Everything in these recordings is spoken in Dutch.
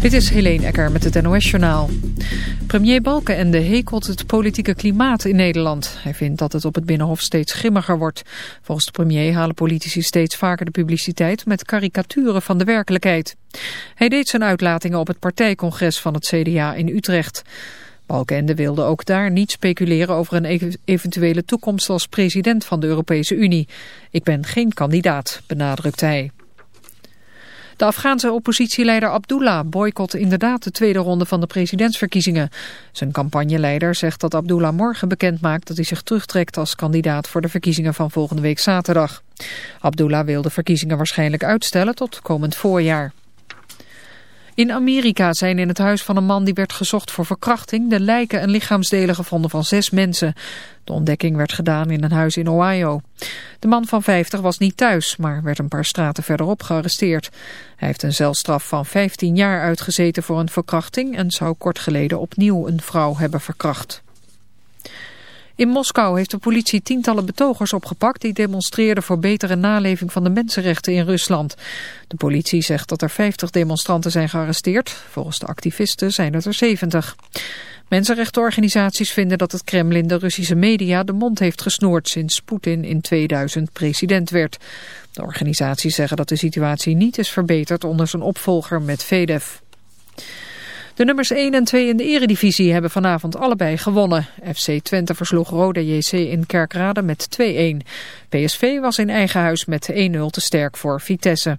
Dit is Helene Ecker met het NOS-journaal. Premier Balkenende hekelt het politieke klimaat in Nederland. Hij vindt dat het op het Binnenhof steeds grimmiger wordt. Volgens de premier halen politici steeds vaker de publiciteit met karikaturen van de werkelijkheid. Hij deed zijn uitlatingen op het partijcongres van het CDA in Utrecht. Balkenende wilde ook daar niet speculeren over een eventuele toekomst als president van de Europese Unie. Ik ben geen kandidaat, benadrukt hij. De Afghaanse oppositieleider Abdullah boycott inderdaad de tweede ronde van de presidentsverkiezingen. Zijn campagneleider zegt dat Abdullah morgen bekend maakt dat hij zich terugtrekt als kandidaat voor de verkiezingen van volgende week zaterdag. Abdullah wil de verkiezingen waarschijnlijk uitstellen tot komend voorjaar. In Amerika zijn in het huis van een man die werd gezocht voor verkrachting de lijken en lichaamsdelen gevonden van zes mensen. De ontdekking werd gedaan in een huis in Ohio. De man van 50 was niet thuis, maar werd een paar straten verderop gearresteerd. Hij heeft een celstraf van 15 jaar uitgezeten voor een verkrachting en zou kort geleden opnieuw een vrouw hebben verkracht. In Moskou heeft de politie tientallen betogers opgepakt die demonstreerden voor betere naleving van de mensenrechten in Rusland. De politie zegt dat er 50 demonstranten zijn gearresteerd. Volgens de activisten zijn het er 70. Mensenrechtenorganisaties vinden dat het Kremlin de Russische media de mond heeft gesnoerd sinds Poetin in 2000 president werd. De organisaties zeggen dat de situatie niet is verbeterd onder zijn opvolger met Vedev. De nummers 1 en 2 in de eredivisie hebben vanavond allebei gewonnen. FC Twente versloeg Roda JC in Kerkrade met 2-1. PSV was in eigen huis met 1-0 te sterk voor Vitesse.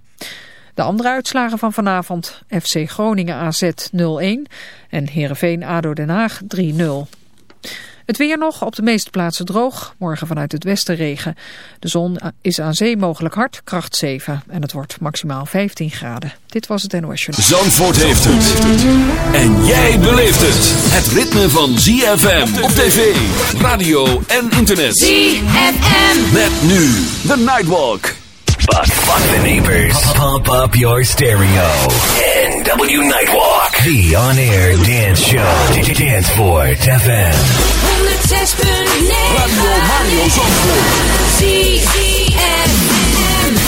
De andere uitslagen van vanavond, FC Groningen AZ 0-1 en Heerenveen ADO Den Haag 3-0. Het weer nog, op de meeste plaatsen droog. Morgen vanuit het westen regen. De zon is aan zee mogelijk hard, kracht 7. En het wordt maximaal 15 graden. Dit was het NOS Journal. Zandvoort heeft het. En jij beleeft het. Het ritme van ZFM op tv, radio en internet. ZFM. Met nu de Nightwalk. Fuck, fuck the neighbors. Pump up your stereo. NW Nightwalk. The on-air dance show. Danceport FM. 106.9. Radio Mario Zandvoort.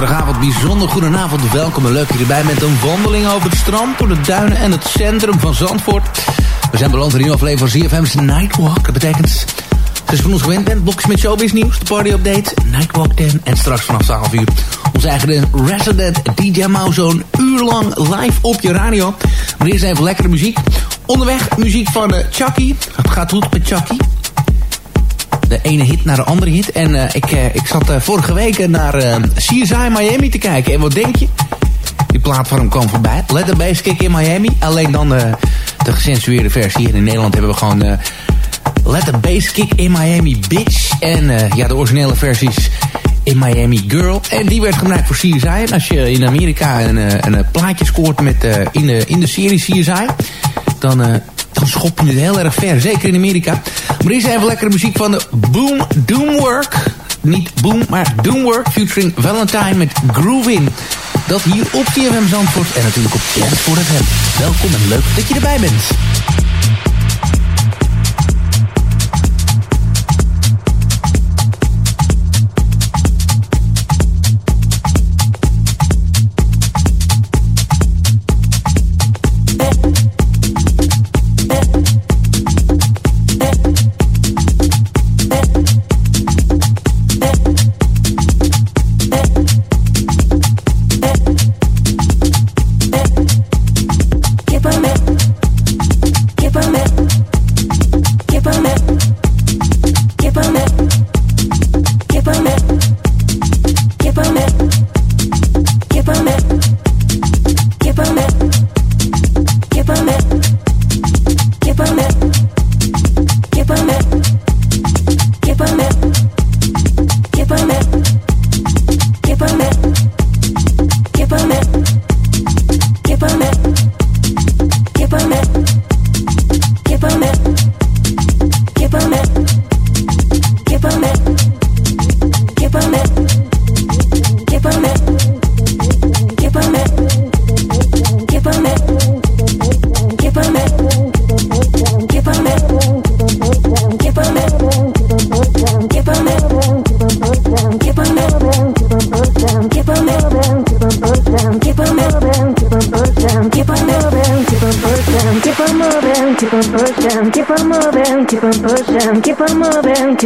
Zaterdagavond bijzonder goedenavond. Welkom en leuk dat je erbij bent. Een wandeling over het strand, door de duinen en het centrum van Zandvoort. We zijn beland in een nieuwe aflevering van ZFM's Nightwalk. Dat betekent, zoals van ons gewend bent, blokjes met showbiz nieuws, de party update, Nightwalk 10 en straks vanaf 12 uur onze eigen resident DJ Mao zo'n uur lang live op je radio. Maar eerst even lekkere muziek. Onderweg muziek van uh, Chucky. Het gaat goed met Chucky de ene hit naar de andere hit. En uh, ik, uh, ik zat uh, vorige week naar CSI Miami te kijken. En wat denk je? Die plaat van hem kwam voorbij. Let Bass Kick in Miami. Alleen dan de gecensureerde versie. En in Nederland hebben we gewoon... Let the Bass Kick in Miami Bitch. En ja, de originele versies in Miami Girl. En die werd gebruikt voor CSI. En als je in Amerika een, een plaatje scoort met, in, de, in de serie CSI... dan dan het heel erg ver. Zeker in Amerika. Maar eerst even lekkere muziek van de Boom Doomwork. Niet Boom, maar Doomwork. Featuring Valentine met Groovin. Dat hier op TFM Zandvoort. En natuurlijk op Dance for FM. Welkom en leuk dat je erbij bent.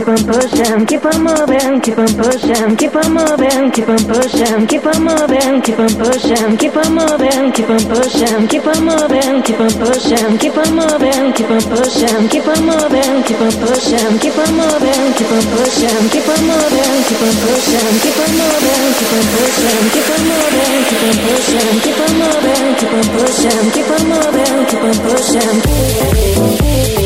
Keep on pushing, keep on moving, keep on pushing, keep on moving, keep on pushing, keep on moving, keep on pushing, keep on moving, keep on pushing, keep on moving, keep on pushing, keep on moving, keep on pushing, keep on moving, keep on pushing, keep on moving, keep on pushing, keep on moving, keep on pushing, keep on moving, keep on pushing, keep on moving, keep on pushing, keep on moving, keep on pushing, keep on moving, keep on CSI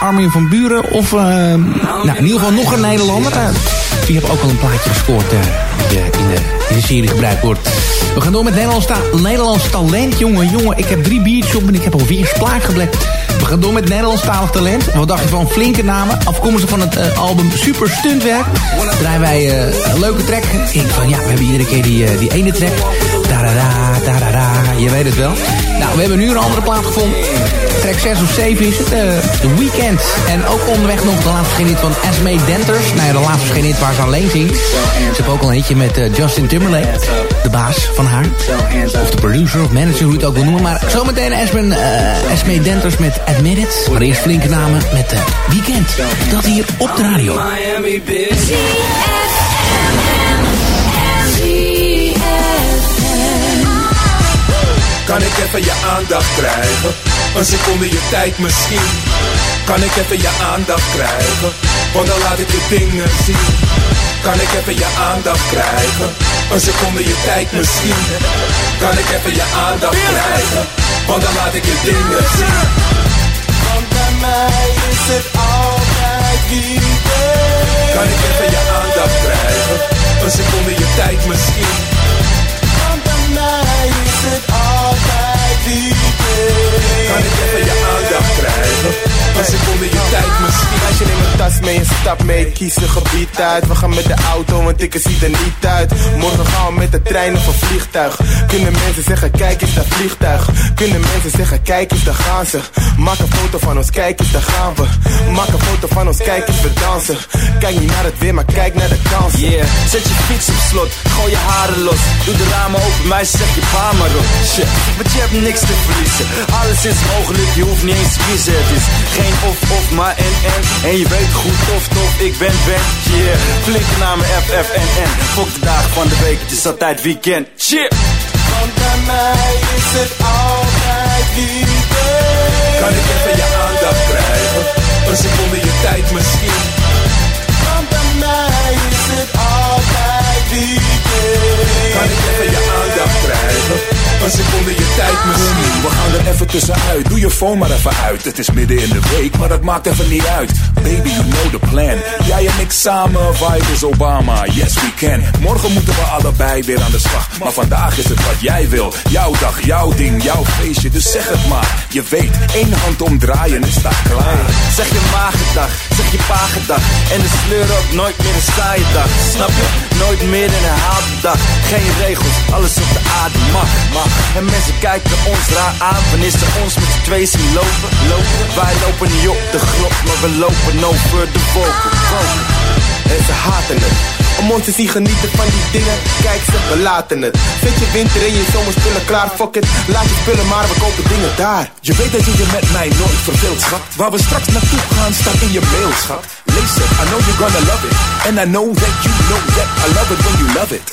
Armin van Buren. Of uh, nou, in ieder geval nog een Nederlander. Uh, die heeft ook al een plaatje gescoord die in, de, in de serie gebruikt wordt. We gaan door met Nederlands, ta Nederlands talent. Jongen, jongen, ik heb drie biertjes op en ik heb alweer splaak geblekt. We gaan door met Nederlandstalig talent. Wat dacht je van flinke namen? Afkomstig van het uh, album Super Stuntwerk. Draaien wij uh, een leuke track. Ik denk van ja, we hebben iedere keer die, uh, die ene track. Tarara, tarara, je weet het wel. Nou, we hebben nu een andere plaat gevonden. Track 6 of 7 is het. The Weekend. En ook onderweg nog de laatste verschenen van Esme Denters. Nou ja, de laatste verschenen waar ze alleen zingt. Ze heeft ook al een hitje met Justin Timberlake. De baas van haar. Of de producer of manager, hoe je het ook wil noemen. Maar zometeen Esme, Esme Denters met Admit It. Maar eerst flinke namen met uh, Weekend. Dat hier op de radio. Miami Kan ik even je aandacht krijgen? Een seconde je tijd misschien. Kan ik even je aandacht krijgen? Want dan laat ik je dingen zien. Kan ik even je aandacht krijgen? Een seconde je tijd misschien. Kan ik even je aandacht krijgen? Want dan laat ik je dingen zien. Want bij mij is het altijd weekend. Kan ik even je aandacht krijgen? Een seconde je tijd misschien. Want bij mij is het altijd deep. Gotta get for your dag krijgen. Als je tijd misschien. Als je neemt mijn tas mee en stap mee, kies een gebied uit. We gaan met de auto, want ik zie er niet uit. Morgen gaan we met de trein of een vliegtuig. Kunnen mensen zeggen, kijk eens dat vliegtuig. Kunnen mensen zeggen, kijk eens daar gaan ze. Maak een foto van ons, kijk eens daar gaan we. Maak een foto van ons, kijk eens we dansen. Kijk niet naar het weer, maar kijk naar de kans. Yeah, zet je fiets op slot, gooi je haren los. Doe de ramen open, mij zeg je paar maar op. Shit, want je hebt niks te verliezen. Alles is mogelijk, je hoeft niet het is geen of of, maar en en. En je weet goed tof tof, ik ben Ben. Yeah, flinke namen FFNN. Fok de dagen van de week, het is altijd weekend. Shit. Want bij mij is het altijd weekend. Kan ik even je aandacht krijgen? Een seconde je tijd misschien. Want bij mij is het altijd weekend. Kan ik even je aandacht krijgen? Een seconde je tijd misschien. We gaan er even tussenuit. Doe je phone maar even uit. Het is midden in de week, maar dat maakt even niet uit. Baby, you know the plan. Jij en ik samen, vibe is Obama. Yes, we can. Morgen moeten we allebei weer aan de slag. Maar vandaag is het wat jij wil. Jouw dag, jouw ding, jouw feestje. Dus zeg het maar. Je weet, één hand omdraaien en staat klaar. Zeg je magedag, En de sleur ook nooit meer een saaie dag. Snap je? Nooit meer een herhaalde dag. Geen regels, alles op de aarde mag, mag. En mensen kijken ons raar aan wanneer ze ons met z'n twee zien lopen, lopen. Wij lopen niet op de grond, maar we lopen over de wolken. En ze haten het. Om ons te zien genieten van die dingen, kijk ze, we laten het. Zet je winter en je zomerspullen klaar, fuck it. Laat je spullen maar, we kopen dingen daar. Je weet dat je je met mij nooit verveelt, schat. Waar we straks naartoe gaan, staat in je mail, schat. Lees het, I know you're gonna love it. And I know that you know that I love it when you love it.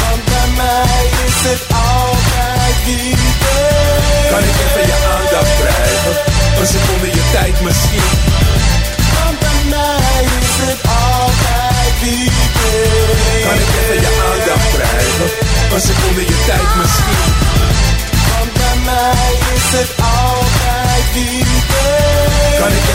Want bij mij is het altijd weekend. Kan ik even je aandacht krijgen? Een seconde je tijd misschien. Want bij mij is het altijd. Kan ik even je aandacht krijgen? Een seconde je tijd misschien. Want bij mij is het altijd weekend. Kan ik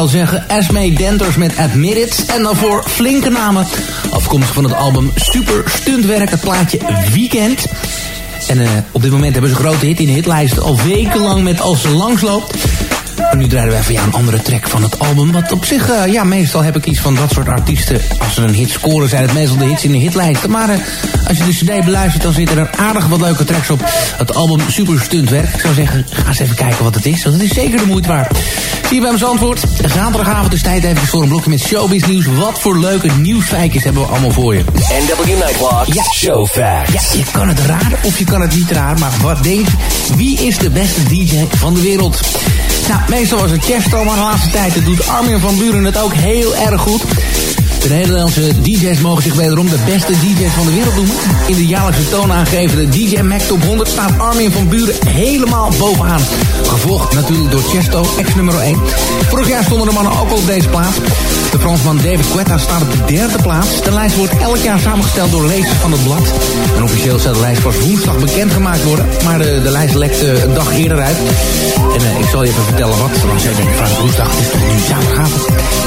wel zeggen. Esme Denters met Admit It. En daarvoor flinke namen. Afkomstig van het album Super Stuntwerk. Het plaatje Weekend. En eh, op dit moment hebben ze een grote hit in de hitlijsten. Al wekenlang met Als ze langsloopt. En nu draaien we even ja, een andere track van het album. Wat op zich, eh, ja, meestal heb ik iets van dat soort artiesten. Als ze een hit scoren, zijn het meestal de hits in de hitlijsten. Maar eh, als je de cd beluistert, dan zitten er aardig wat leuke tracks op. Het album Super Stuntwerk. Ik zou zeggen, ga eens even kijken wat het is. Want het is zeker de moeite waard. Zie je bij mijn antwoord. Zaterdagavond is tijd even voor een blokje met showbiz nieuws. Wat voor leuke nieuwsfeitjes hebben we allemaal voor je. NW Nightwalk Ja. Show Facts. Ja, je kan het raden of je kan het niet raden. Maar wat denk je? Wie is de beste DJ van de wereld? Nou, meestal was het Chesto, maar de laatste tijd doet Armin van Buren het ook heel erg goed. De Nederlandse DJ's mogen zich wederom de beste DJ's van de wereld noemen. In de jaarlijkse toonaangevende DJ Mac Top 100 staat Armin van Buren helemaal bovenaan. Gevolgd natuurlijk door Chesto, ex nummer 1. Vorig jaar stonden de mannen ook al op deze plaats. De Fransman David Guetta staat op de derde plaats. De lijst wordt elk jaar samengesteld door lezers van het blad. En officieel zal de lijst pas woensdag bekendgemaakt worden. Maar de, de lijst lekt eh, een dag eerder uit. En eh, ik zal je even vertellen wat. Want jij denkt van woensdag, het is toch nu zaterdagavond?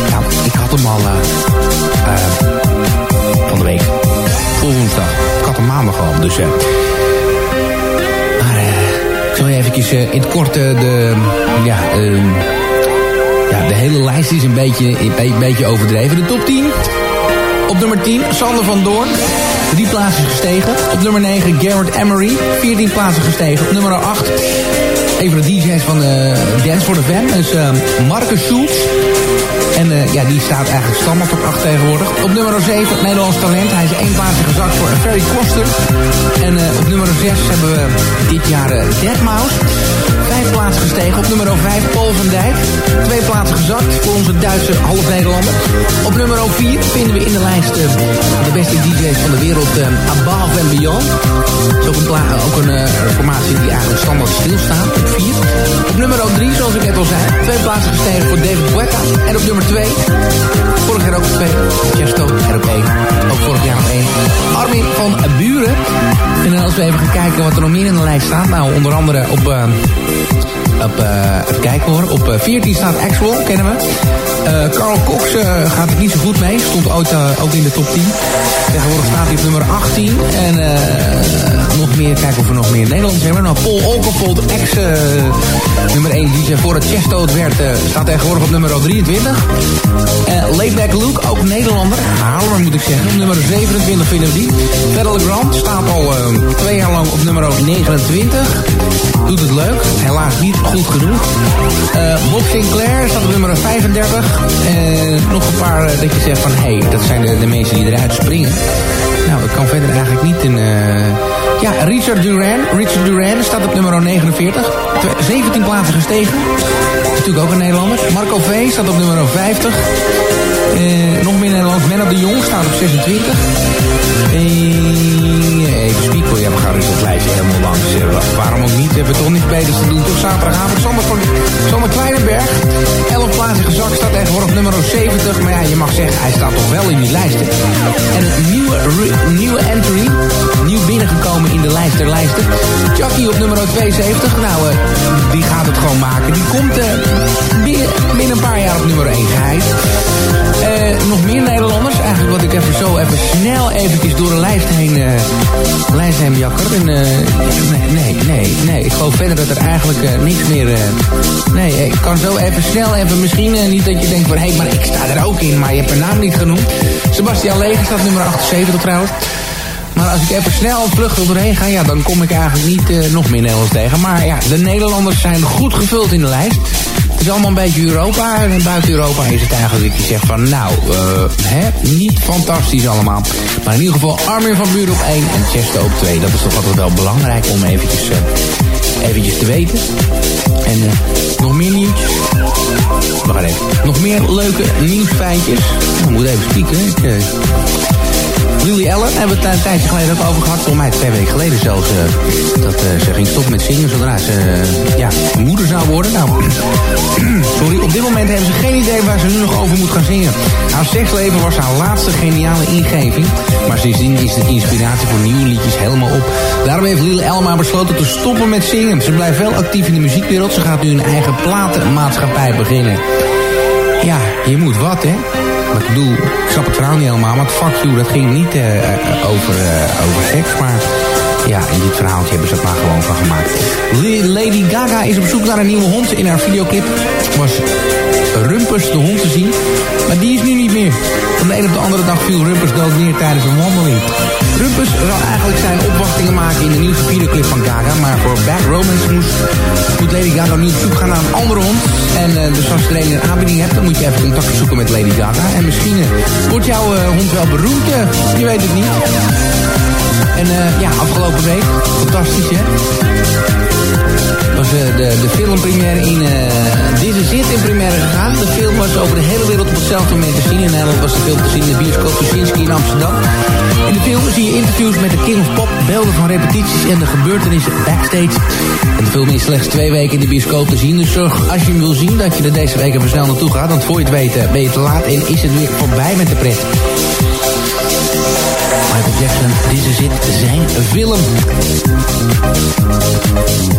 Nou, ik had hem al eh, van de week. Voor woensdag. Ik had hem maandag al. Dus eh. Maar eh, ik zal je eventjes eh, in het kort eh, de... Ja, ehm, ja, de hele lijst is een beetje, een beetje overdreven. De top 10. Op nummer 10, Sander van Doorn. Drie plaatsen gestegen. Op nummer 9, Garrett Emery. 14 plaatsen gestegen. Op nummer 8, een van de DJ's van eh Dance for the. Dat is eh, Marcus Schulz. En eh, ja, die staat eigenlijk standaard op 8 tegenwoordig. Op nummer 7, Nederlands Talent. Hij is één plaatsje gezakt voor Ferry Koster. En eh, op nummer 6 hebben we dit jaar eh Deadmau5. Vijf plaatsen gestegen. Op nummer 5 Paul van Dijk. Twee plaatsen gezakt voor onze Duitse half Nederlander. Op nummer 4 vinden we in de lijst eh, de beste DJ's van de wereld eh, Above and Beyond. Dat is ook een, ook een eh, formatie die eigenlijk standaard stilstaat. Op 4. Op nummer 3, zoals ik net al zei, twee plaatsen gestegen voor David Guetta. En op nummer 2, vorig jaar ook op 2, Chesto. En op 1, ook vorig jaar op 1, Armin van Buren. En als we even gaan kijken wat er nog meer in de lijst staat. Nou, onder andere op... eh, op, eh even kijken hoor. Op eh, 14 staat Axwell, kennen we. Eh Carl Cox eh, gaat het niet zo goed mee. Stond eh, ook in de top 10. Tegenwoordig staat hij op nummer 18. En nog meer, kijken of we nog meer Nederlanders hebben. Nou, Paul Okervold, ex nummer 1 DJ voor het Chesto het werd, staat tegenwoordig op nummer 23. Eh Laidback Luke, ook Nederlander. Haarlemmer moet ik zeggen. Nummer 27 vinden we die. Federal Grant staat al twee jaar lang op nummer 29. Doet het leuk. Helaas niet goed genoeg. Eh Bob Sinclair staat op nummer 35. Nog een paar eh, dat je zegt van... Hé, hey, dat zijn de, mensen die eruit springen. Nou, ik kan verder eigenlijk niet in... eh, ja, Richard Duran. Richard Duran staat op nummer 49. Twe- 17 plaatsen gestegen. Natuurlijk ook een Nederlander. Marco V staat op nummer 50. Eh, nog meer Nederlands. Menno de Jong staat op 26. Eh, even. We gaan dus het lijstje helemaal langs. Waarom ook niet? We hebben toch niks beters te doen. Toch zaterdagavond. Sander, van, Sander Kleinenberg. 11 plaatsen gezakt. Staat tegenwoordig op nummer 70. Maar ja, je mag zeggen, hij staat toch wel in die lijsten. En het nieuwe, nieuwe entry. Nieuw binnengekomen in de lijst der lijsten. Chucky op nummer 72. Nou, eh, die gaat het gewoon maken. Die komt eh, binnen, binnen een paar jaar op nummer 1 geheid. Eh, nog meer Nederlanders. Eigenlijk wat ik even zo even snel eventjes door de lijst heen, lijst En, eh, nee, nee, nee. Ik geloof verder dat er eigenlijk eh, niks meer... eh, nee, ik kan zo even snel even misschien niet dat je denkt van... Hé, hey, maar ik sta er ook in, maar je hebt mijn naam niet genoemd. Sebastian Leger staat nummer 78 trouwens. Maar als ik even snel vluchtig doorheen ga, ja, dan kom ik eigenlijk niet nog meer Nederlands tegen. Maar ja, de Nederlanders zijn goed gevuld in de lijst. Is allemaal een beetje Europa. En buiten Europa is het eigenlijk dat je zegt van, nou, eh, hè, niet fantastisch allemaal. Maar in ieder geval Armin van Buren op 1 en Chesto op 2. Dat is toch altijd wel belangrijk om eventjes, eh, eventjes te weten. En eh, nog meer nieuwtjes. Wacht even. Nog meer leuke nieuwsfeitjes. Ik moet even spieken. Ik, Lily Allen hebben we het een tijdje geleden ook over gehad. Volgens mij twee weken geleden zelfs. eh, dat eh, ze ging stoppen met zingen zodra ze eh, ja, moeder zou worden. Nou, sorry, op dit moment hebben ze geen idee waar ze nu nog over moet gaan zingen. Haar seksleven was haar laatste geniale ingeving. Maar sindsdien is de inspiratie voor nieuwe liedjes helemaal op. Daarom heeft Lily Allen maar besloten te stoppen met zingen. Ze blijft wel actief in de muziekwereld. Ze gaat nu een eigen platenmaatschappij beginnen. Ja, je moet wat, hè? Ik bedoel, ik snap het verhaal niet helemaal, want fuck you, dat ging niet eh, eh, over, eh, over seks, maar ja, in dit verhaaltje hebben ze het maar gewoon van gemaakt. Lady Gaga is op zoek naar een nieuwe hond. In haar videoclip was Rumpus de hond te zien, maar die is nu niet meer. Van de een op de andere dag viel Rumpus dood neer tijdens een wandeling. Rumpus zou eigenlijk zijn opwachtingen maken in de nieuwste videoclip van Gaga, maar voor Bad Romance moest, moet Lady Gaga nu op zoek gaan naar een andere hond. En eh, dus als je er een in aanbieding hebt, dan moet je even contact zoeken met Lady Gaga. En misschien eh, wordt jouw eh, hond wel beroemd, je weet het niet. En eh, ja, afgelopen week, fantastisch hè. Was eh, de, de filmpremière in uh, This Is in première gegaan. De film was over de hele wereld op hetzelfde moment te zien. In Nederland was de film te zien in de bioscoop Tuschinski in Amsterdam. In de film zie je interviews met de King of Pop, beelden van repetities en de gebeurtenissen backstage. En de film is slechts twee weken in de bioscoop te zien. Dus zorg als je hem wil zien dat je er deze week even snel naartoe gaat. Want voor je het weet eh, ben je te laat en is het weer voorbij met de pret. This Is It, zijn film.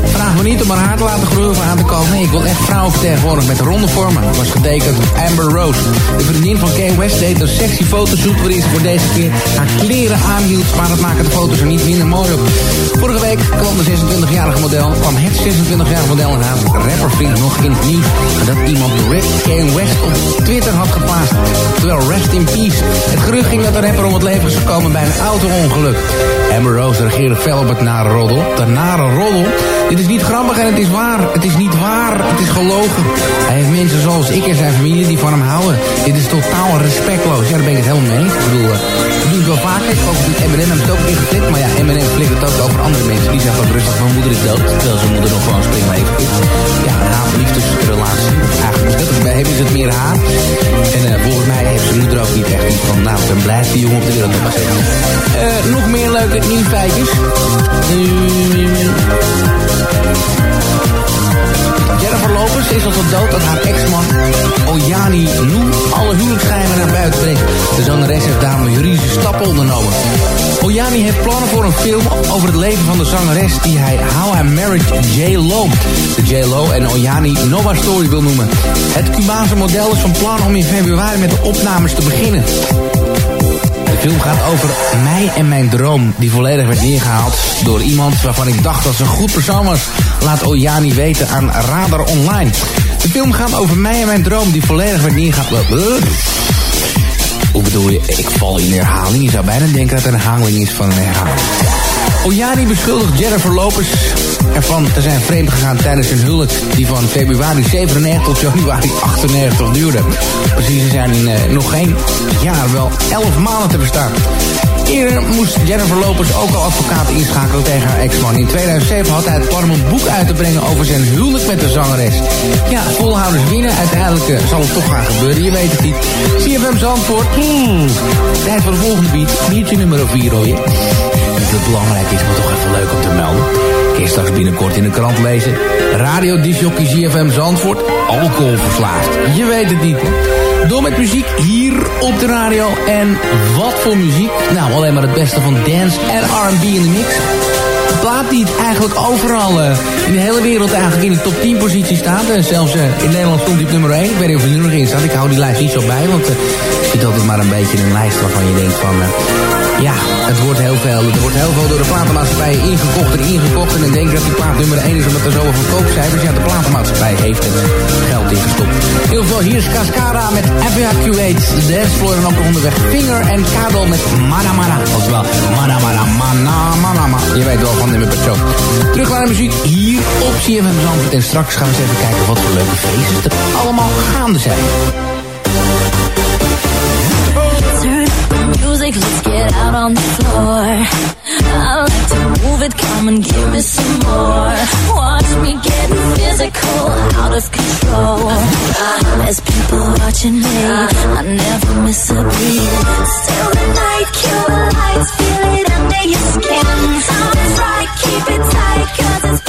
Vraag me niet om haar haar te laten groeien of aan te komen. Nee, ik wil echt vrouwen vertegenwoordigen met ronde vormen. Het was getekend door Amber Rose. De vriendin van Kanye West deed een sexy fotoshoot waarin ze voor deze keer haar kleren aanhield. Maar dat maken de foto's er niet minder mooi op. Vorige week kwam de 26-jarige model, kwam het 26-jarige model in haar rappervriend nog in het nieuws. Dat iemand Rip Kanye West op Twitter had geplaatst. Terwijl rest in peace. Het gerucht ging dat de rapper om het leven is gekomen bij een auto-ongeluk. Amber Rose reageerde fel op het nare roddel. De nare roddel. Dit is niet grappig en het is waar. Het is niet waar. Het is gelogen. Hij heeft mensen zoals ik en zijn familie die van hem houden. Dit is totaal respectloos. Ja, daar ben ik het helemaal mee. Ik bedoel, dat doe ik wel vaker. Ook met Eminem het ook ingeflikt. Maar ja, Eminem het ook over andere mensen. Die zeggen ook rustig, mijn moeder is dood. Terwijl zijn moeder nog gewoon is. Ja, een haat-liefdesrelatie. Eigenlijk is dat, bij hem is het meer haat. En uh, volgens mij heeft zijn moeder ook niet echt iets van... Nou, dan blijft die jongen op de wereld nog maar. Uh, nog meer leuke nieuwsfeitjes. Jennifer Lopez is al tot dood dat haar ex-man Oyani Nu alle huwelijksschijven naar buiten brengt. De zangeres heeft daarom juridische stappen ondernomen. Oyani heeft plannen voor een film over het leven van de zangeres die hij How I Married J-Lo. De J-Lo en Oyani Nova Story wil noemen. Het Cubaanse model is van plan om in februari met de opnames te beginnen. Film gaat over mij en mijn droom, die volledig werd neergehaald door iemand waarvan ik dacht dat ze een goed persoon was. Laat Oyani weten aan Radar Online. De film gaat over mij en mijn droom, die volledig werd neergehaald. Hoe bedoel je? Ik val in herhaling. Je zou bijna denken dat het een herhaling is van een herhaling. Oyani beschuldigt Jennifer Lopez ervan te zijn vreemd gegaan tijdens een huwelijk die van februari 97 tot januari 98 duurde. Precies, ze zijn uh, nog geen jaar, wel 11 maanden te bestaan. Eerder moest Jennifer Lopez ook al advocaat inschakelen tegen haar ex-man. In 2007 had hij het plan om een boek uit te brengen over zijn huwelijk met de zangeres. Ja, volhouders winnen. Uiteindelijk uh, zal het toch gaan gebeuren, je weet het niet. CFM Zandvoort. Hmm. Tijd voor de volgende beat. Biertje nummer 4 hoor je. Dat het belangrijk is, maar toch even leuk om te melden. Kun je straks binnenkort in de krant lezen. Radio Disjockey ZFM Zandvoort. Alcoholverslaafd. Je weet het niet. Door met muziek hier op de radio. En wat voor muziek? Nou, alleen maar het beste van dance en R&B in de mix. Een plaat die eigenlijk overal uh, in de hele wereld eigenlijk in de top 10 positie staat. Uh, zelfs uh, in Nederland stond hij op nummer 1. Ik weet niet of hij er nog in staat. Ik hou die lijst niet zo bij, want ik vind altijd maar een beetje een lijst waarvan je denkt van... ja, het wordt heel veel. Er wordt heel veel door de platenmaatschappij ingekocht en ingekocht. En dan denk dat die plaat nummer 1 is omdat er zoveel verkoopcijfers. Ja, de platenmaatschappij heeft het geld ingestopt. ieder geval, hier is Cascara met Evacuate. Dancefloor en ook onderweg Finger en Kabel met Mana Mana. Oftewel, Mana Mana Mana. Je weet wel van de Muppet Show. Terug naar de muziek hier op CFM Zandvoort. En straks gaan we eens even kijken wat voor leuke feesten er allemaal gaande zijn. Out on the floor. I like to move it, come and give me some more. Watch me getting physical, out of control. Uh-huh. There's people watching me, uh-huh. I never miss a beat. Still the night, kill the lights, feel it under your skin. Sounds right, keep it tight, cause it's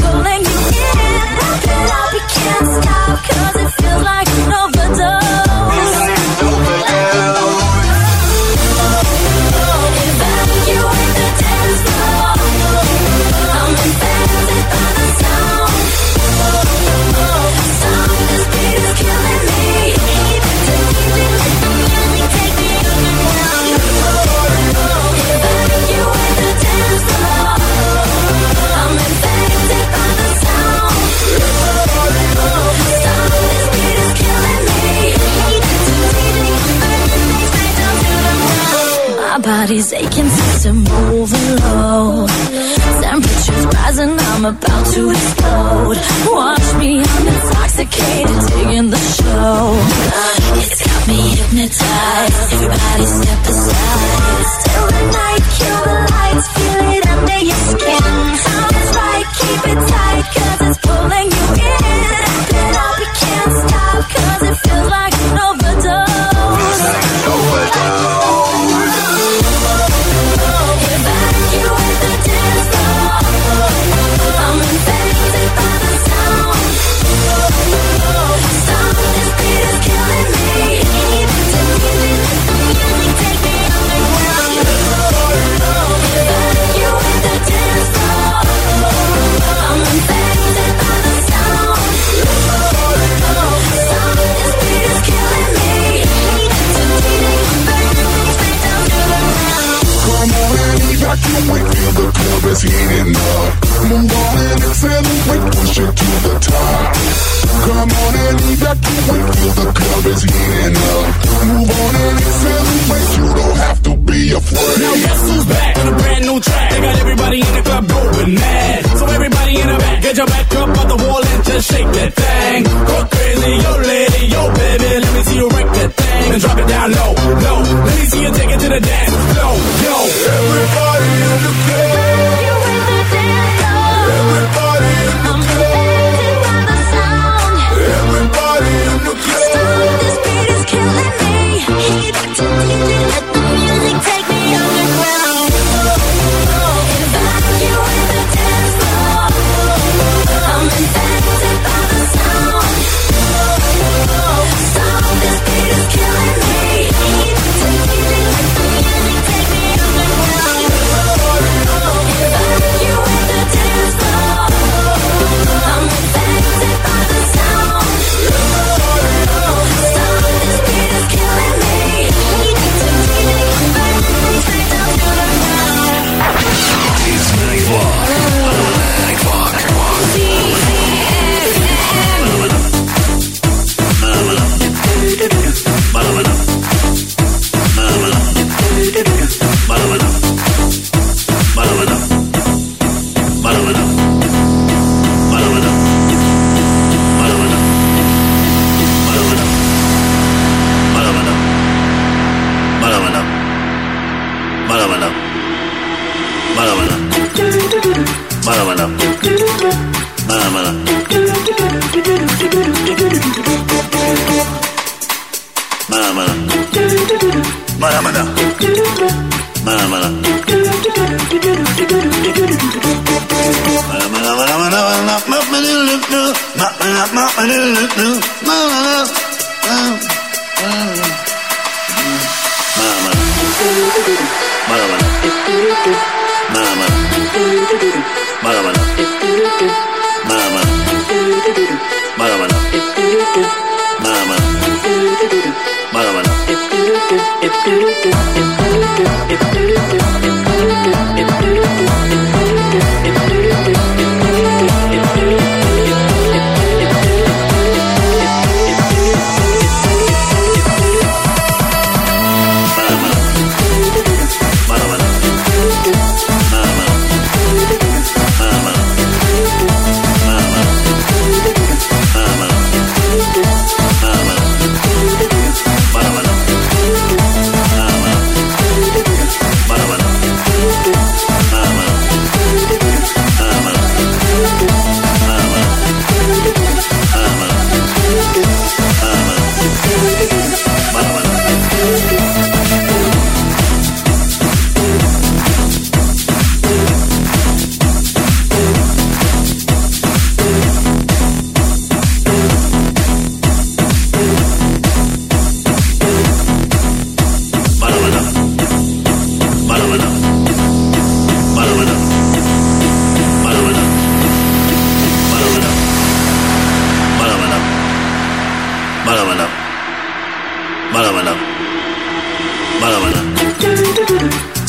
body's aching, system moving low. Temperatures rising, I'm about to explode. Watch me, I'm intoxicated, digging the show. It's got me hypnotized. Everybody step aside. Still the night, kill the lights, feel it under your skin. Sounds right, keep it tight, cause it's pulling you in. It up, you can't stop, cause it feels like an overdose. Evacuate the evacuate, feel the club is heating up. Move on and accelerate, push it to the top. Come on and evacuate, feel the club is heating up. Move on and accelerate, you don't have to be afraid. Now guess who's back on a brand new track? They got everybody in the club going mad. So everybody in the back, get your back up on the wall and just shake that thing. Go crazy, yo lady, yo baby, let me see you break that thing and drop it down low, low. Let me see you take it to the dance floor, yo. Everybody in the club. Everybody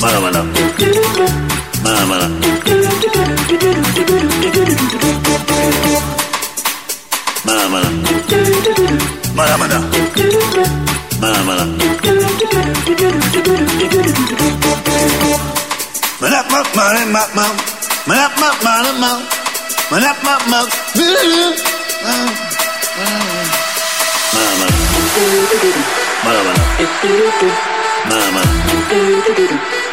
Máramela. Máramela. Máramela. Máramela. Máramela. Manap mak mare mak mak. Manap mak mare mak. Manap mak mak. Máramela. Máramela. Máramela.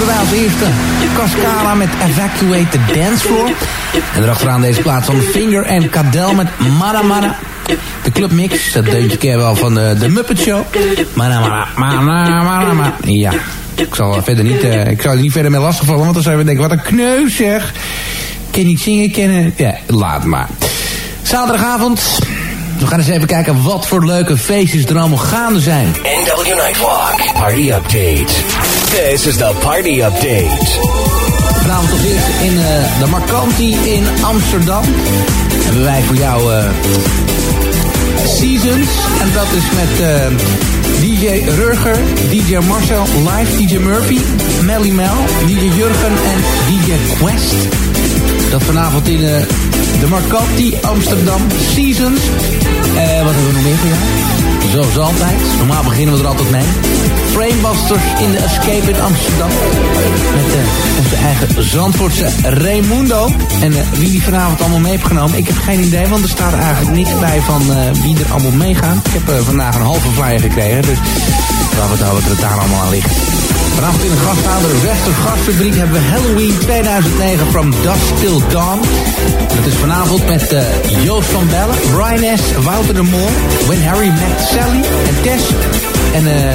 hoorden wij als eerste Cascala met Evacuate the Dance Floor. En erachteraan deze plaats van Finger en Cadel met Mara Mara. De clubmix, dat deuntje je wel van de, de Muppet Show. Mara Mara, Mara. Ja, ik zal er verder niet, eh, ik zal er niet verder mee lastigvallen, want dan zou je denken, wat een kneus zeg. Ken niet zingen, kennen, ja, laat maar. Zaterdagavond, we gaan eens even kijken wat voor leuke feestjes er allemaal gaande zijn. NW Nightwalk Party Update. This is the Party Update. Vanavond als eerste in eh, de Marcanti in Amsterdam. Hebben wij voor jou eh, Seasons. En dat is met eh, DJ Rurger, DJ Marcel, live DJ Murphy, Melly Mel, DJ Jurgen en DJ Quest. Dat vanavond in eh, de Marcanti Amsterdam Seasons. Eh, wat hebben we nog meer? Zoals altijd. Normaal beginnen we er altijd mee. Framebusters in de Escape in Amsterdam. Met eh, onze eigen Zandvoortse Raimundo. En eh, wie die vanavond allemaal mee heeft genomen, ik heb geen idee. Want er staat eigenlijk niks bij van eh, wie er allemaal meegaan. Ik heb vandaag een halve flyer gekregen. Dus laten we het daar allemaal aan ligt. Vanavond in de gasthouder Wester Gasfabriek hebben we Halloween 2009 From Dusk Till Dawn. Dat is vanavond met eh, Joost van Bellen, Brian S., Wouter de Moor, When Harry Met Sally en Tess. En eh,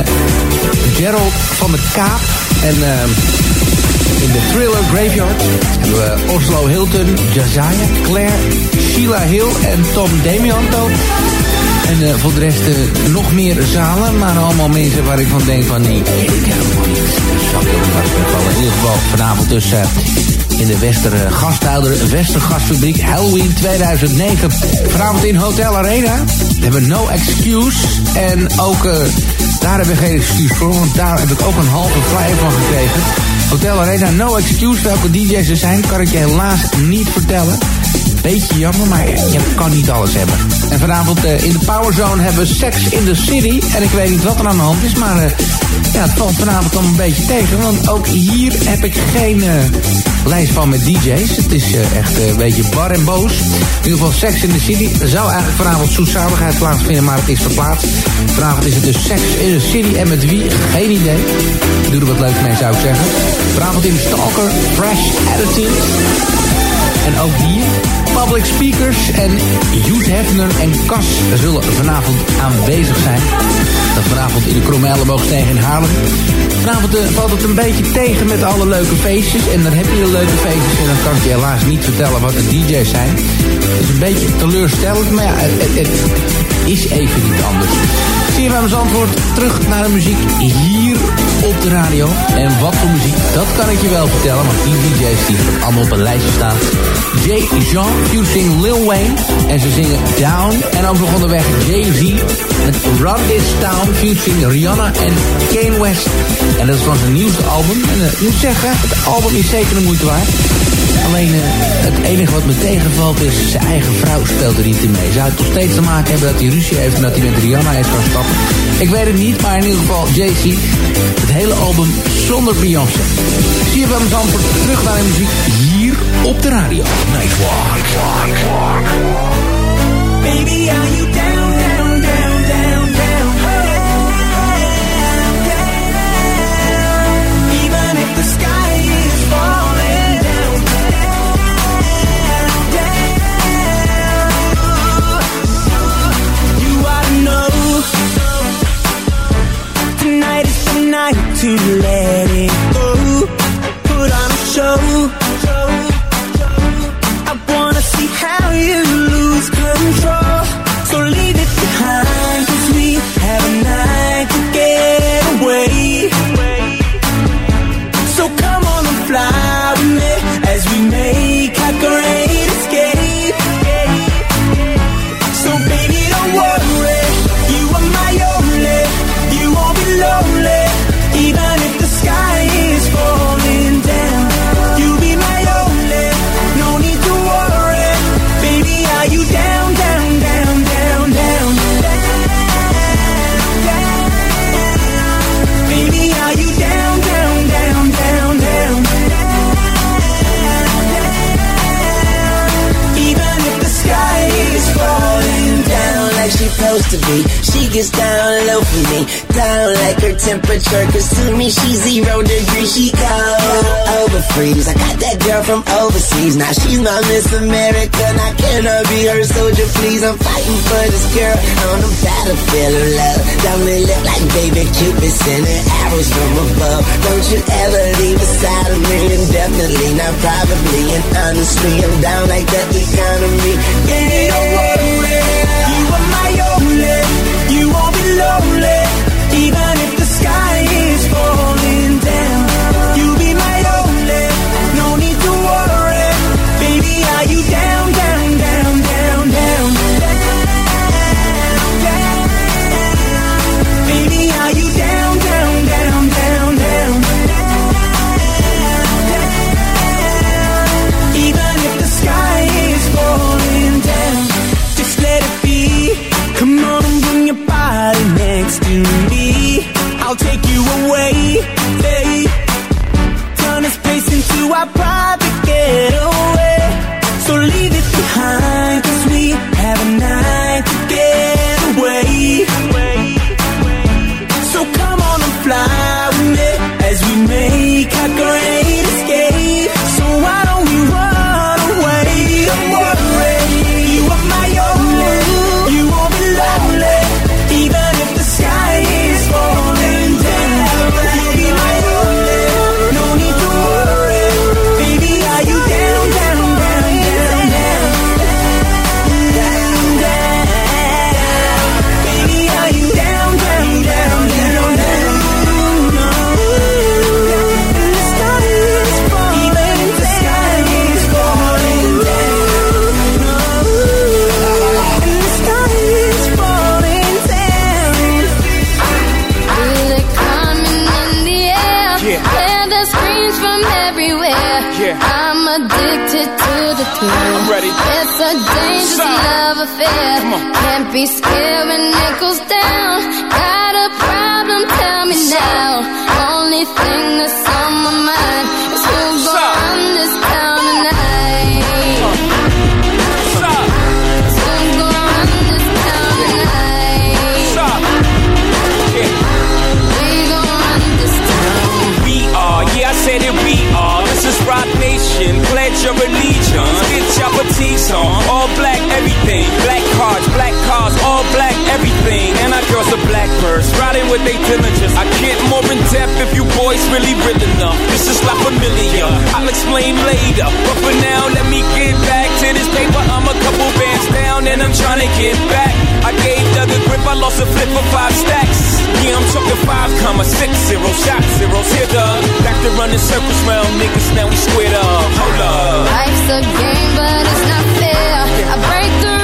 Gerald van de Kaap. En eh, in de Thriller Graveyard hebben we Oslo Hilton, Jazaya, Claire, Sheila Hill en Tom Demianto. En eh, voor de rest eh, nog meer zalen, maar allemaal mensen waar ik van denk van nee, ik helemaal niet. In ieder geval vanavond dus eh, in de Wester gasthouder, Wester Gasfabriek, Halloween 2009. Vanavond in Hotel Arena. We hebben No Excuse. En ook, daar hebben we geen excuus voor, want daar heb ik ook een halve flyer van gekregen. Hotel Arena, No Excuse. Welke DJ's er zijn, kan ik je helaas niet vertellen. Beetje jammer, maar je kan niet alles hebben. En vanavond eh, in de Powerzone hebben we Sex in the City. En ik weet niet wat er aan de hand is, maar eh, ja, het valt vanavond dan een beetje tegen. Want ook hier heb ik geen eh, lijst van met DJ's. Het is echt een beetje bar en boos. In ieder geval Sex in the City. Er zou eigenlijk vanavond zoetzaligheid plaatsvinden, maar het is verplaatst. Vanavond is het dus Sex in the City. En met wie? Geen idee. Doe er wat leuks mee, zou ik zeggen. Vanavond in Stalker, Fresh Attitude. En ook hier, public speakers en Joet Hefner en Cas zullen vanavond aanwezig zijn. Dat vanavond in de Kromme Elleboogsteeg in Haarlem. Vanavond eh, valt het een beetje tegen met alle leuke feestjes. En dan heb je de leuke feestjes en dan kan ik je helaas niet vertellen wat de DJ's zijn. Het is een beetje teleurstellend, maar ja, het, het- is even niet anders. CFM's antwoord terug naar de muziek hier op de radio. En wat voor muziek, dat kan ik je wel vertellen. Want die DJ's die allemaal op een lijstje staan. Jay Jean, Fusing Lil Wayne. En ze zingen Down. En ook nog onderweg Jay-Z. Met Run This Town, Fusing Rihanna en Kane West. En dat is van zijn nieuwste album. En eh, ik moet zeggen, het album is zeker de moeite waard. Alleen eh, het enige wat me tegenvalt is, zijn eigen vrouw speelt er niet in mee. Zou het toch steeds te maken hebben dat hij ruzie heeft en dat hij met Rihanna is gaan stappen? Ik weet het niet, maar in ieder geval, Jay-Z, hele album zonder Beyoncé. CFM Zandvoort, terug naar de muziek hier op de radio. Nightwalk. Nightwalk. Baby, are you explain later. But for now, let me get back to this paper. I'm a couple bands down and I'm trying to get back. I gave Doug a grip, I lost a flip for five stacks. Yeah, I'm chucking five comma six zero shots, zeros here, Doug. Back to running circles round niggas, now we squared up. Hold up. Life's a game, but it's not fair. I break through.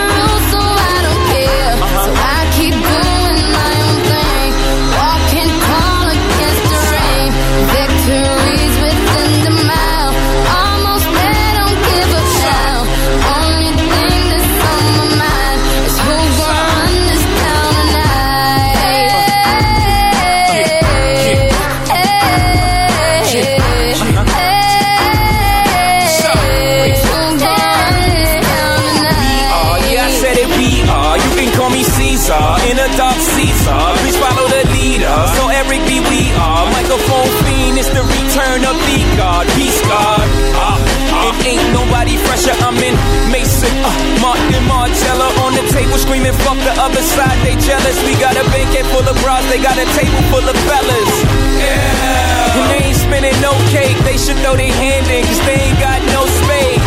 It's the return of the God. Peace God. Uh, uh, it ain't nobody fresher. I'm in Mason, uh, Martin Margiela on the table screaming, fuck the other side. They jealous. We got a banquet full of bras. They got a table full of fellas. Yeah. And they ain't spinning no cake. They should throw their hand in, cause they ain't got no space.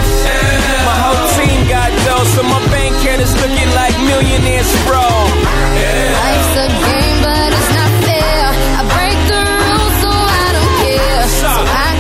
My whole team got dough, so my bank account is looking like millionaires, bro. Life's a game, but it's not I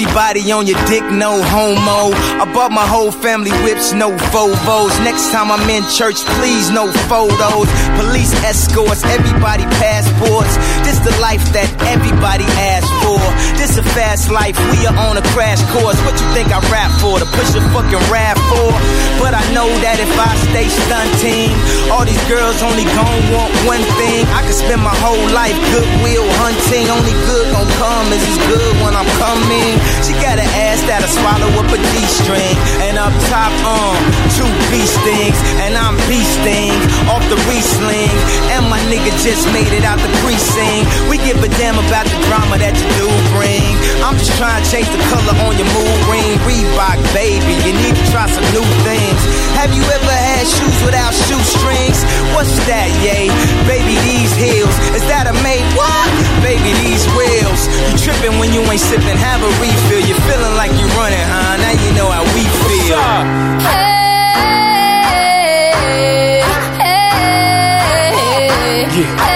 everybody on your dick, no homo. I bought my whole family whips, no Vovos. Next time I'm in church, please, no photos. Police escorts, everybody passports. This the life that everybody asks for. This a fast life, we are on a crash course. What you think I rap for? To push a fucking rap for? But I know that if I stay stunting, all these girls only gon' want one thing. I could spend my whole life goodwill hunting. Only good gon' come is as good when I'm coming. She got an ass that'll swallow up a G-string. And up top, um, two beast things. And I'm beasting off the re-sling. And my nigga just made it out the precinct. We give a damn about the drama that you do bring. I'm just trying to change the color on your mood ring. Reebok, baby, you need to try some new things. Have you ever had shoes without shoestrings? What's that, yay? Baby, these heels. Is that a made what? Baby, these wheels. You tripping when you ain't sipping, have a refill. You feeling like you're running, huh? Now you know how we feel. What's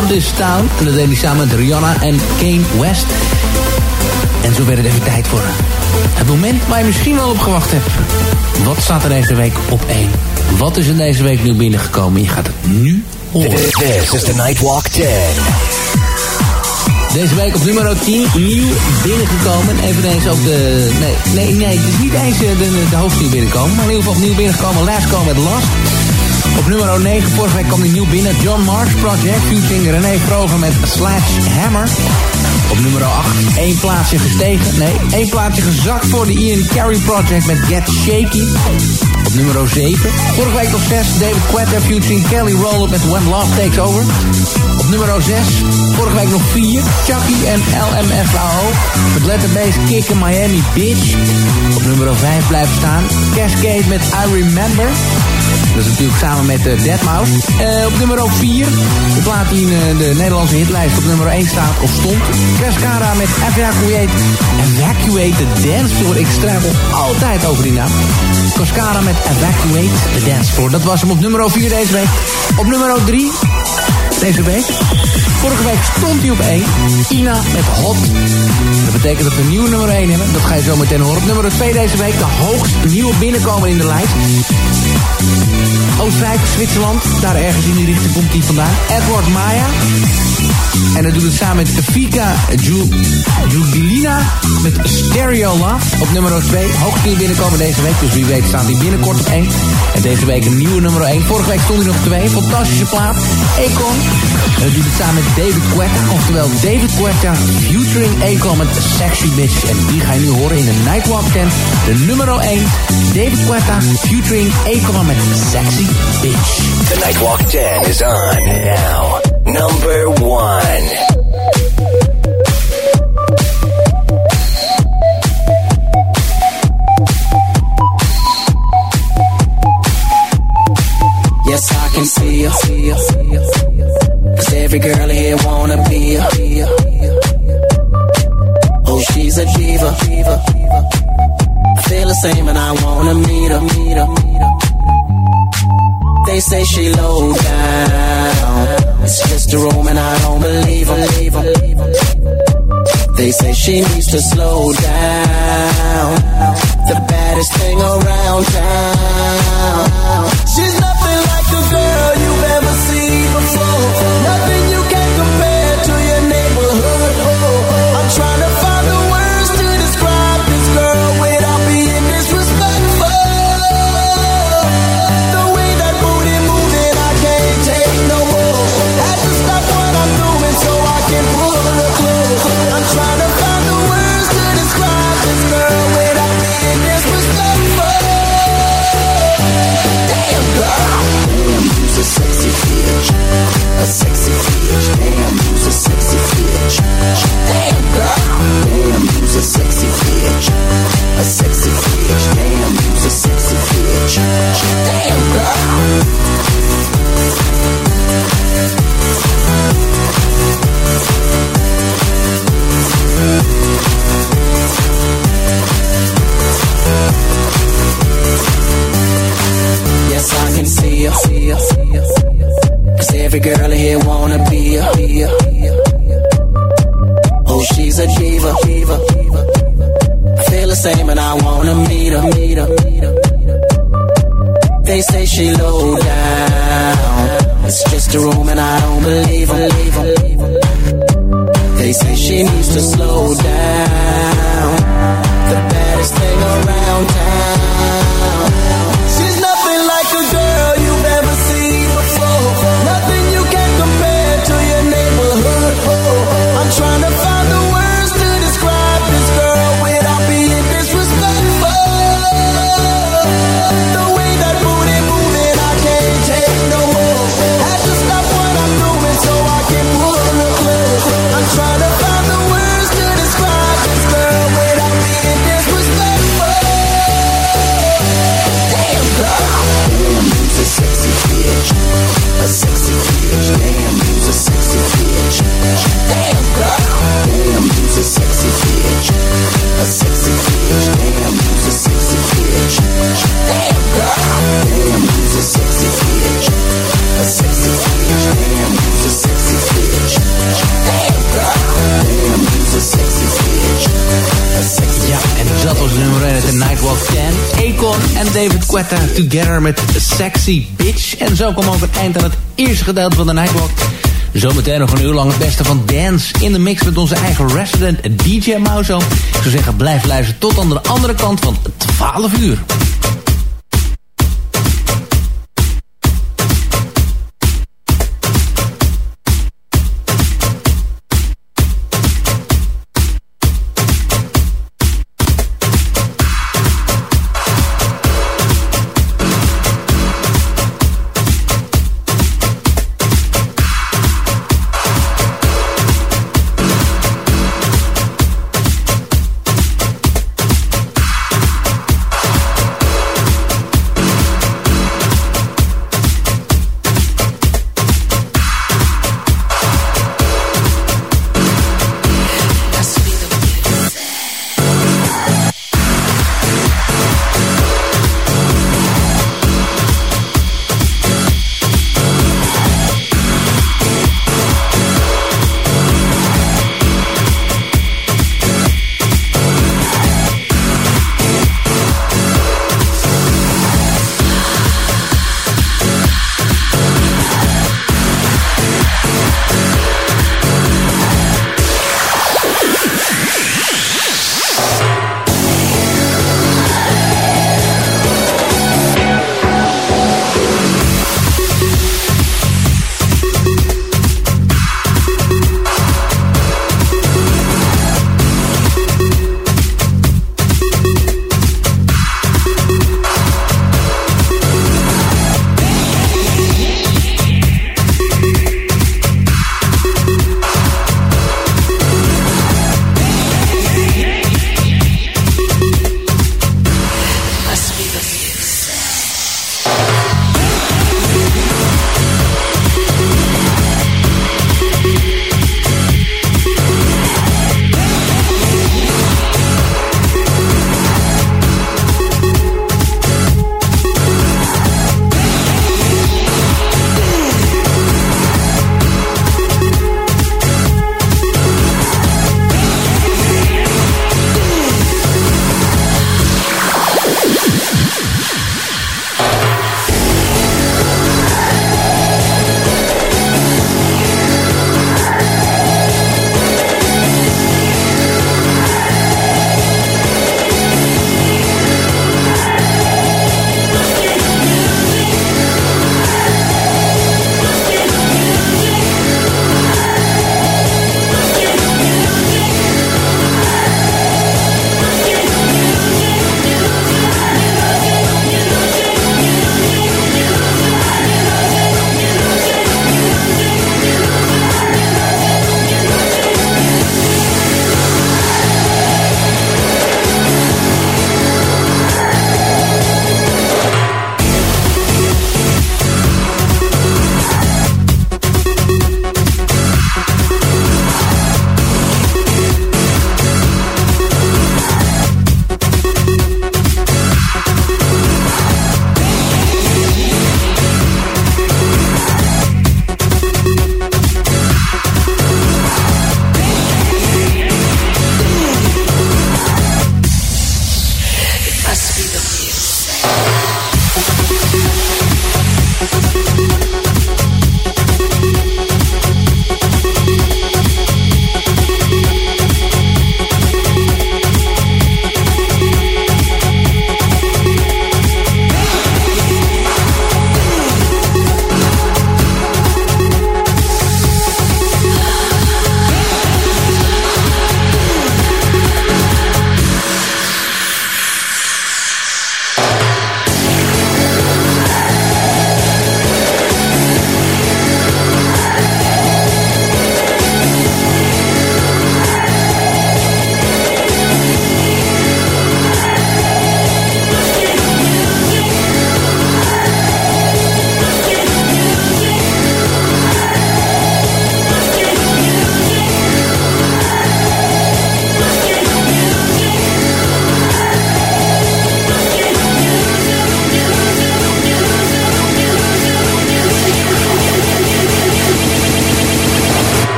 Run This Town. En dat deed hij samen met Rihanna en Kane West. En zo werd het even tijd voor het moment waar je misschien wel op gewacht hebt. Wat staat er deze week op 1? Wat is er deze week nieuw binnengekomen? Je gaat het nu horen. This is the Nightwalk 10. Deze week op nummer 10 nieuw binnengekomen. Eveneens ook de... Nee, nee, nee. Het is niet eens de, de, de hoogste nieuw binnenkomen. Maar in ieder geval opnieuw binnengekomen. Last Call met Lost. Op nummer 9, vorige week kwam hij nieuw binnen. John Marsh Project, featuring René Vroger met Slash Hammer. Op nummer 8, één plaatsje gestegen. Nee, één plaatsje gezakt voor de Ian Carey Project met Get Shaky. Op nummer 7, vorige week op 6, David Quetta featuring Kelly Rowland met When Love Takes Over. Op nummer 6, vorige week nog 4, Chucky en LMFAO met Let The Kick in Miami Beach. Op nummer 5 blijft staan, Cascade met I Remember. Dat is natuurlijk samen met uh, Deadmau5. Uh, op nummer 4, de plaat in uh, de Nederlandse hitlijst op nummer 1 staat of stond. Cascara met Evacuate, Evacuate the Dance Floor. Ik struikel altijd over die naam. Cascara met Evacuate the Dance Floor. Dat was hem op nummer 4 deze week. Op nummer 3 deze week. Vorige week stond hij op 1. Ina met Hot. Dat betekent dat we een nieuwe nummer 1 hebben. Dat ga je zo meteen horen. Op nummer 2 deze week. De hoogst nieuwe binnenkomen in de lijst. Oostenrijk, Zwitserland. Daar ergens in die richting komt hij vandaan. Edward Maya. En dat doet het samen met Fika Jugilina met Stereo Love. Op nummer 2. Hoogst nieuw binnenkomen deze week. Dus wie weet staat hij binnenkort op 1. En deze week een nieuwe nummer 1. Vorige week stond hij op 2. Fantastische plaat. Akon. En dat doet het samen met David Quetta. Oftewel David Quetta featuring Akon met Sexy Bitch. En die ga je nu horen in de Nightwalk 10. De nummer 1. David Quetta featuring Akon met Sexy Bitch. The Nightwalk 10 is on now. Number 1. Yes, I can see you. Cause every girl here wanna be you. Oh, she's a diva. I feel the same and I wanna meet her. Meet her. They say she low down. It's just a room and I don't believe her. They say she needs to slow down. The baddest thing around town. She's nothing like a girl you've ever seen before. Nothing you can compare Yes, I can see you. Cause every girl here wanna be you. Oh, she's a diva. I feel the same and I wanna meet her. Meet her. They say she low down. It's just a room and I don't believe her. They say she needs to slow down. The baddest thing around town. nummer 1 uit de Nightwalk 10. Akon en David Quetta together met Sexy Bitch. En zo kwam ook het eind aan het eerste gedeelte van de Nightwalk. Zometeen nog een uur lang het beste van dance in de mix met onze eigen resident DJ Mauzo. Ik zou zeggen, blijf luisteren tot aan de andere kant van 12 uur.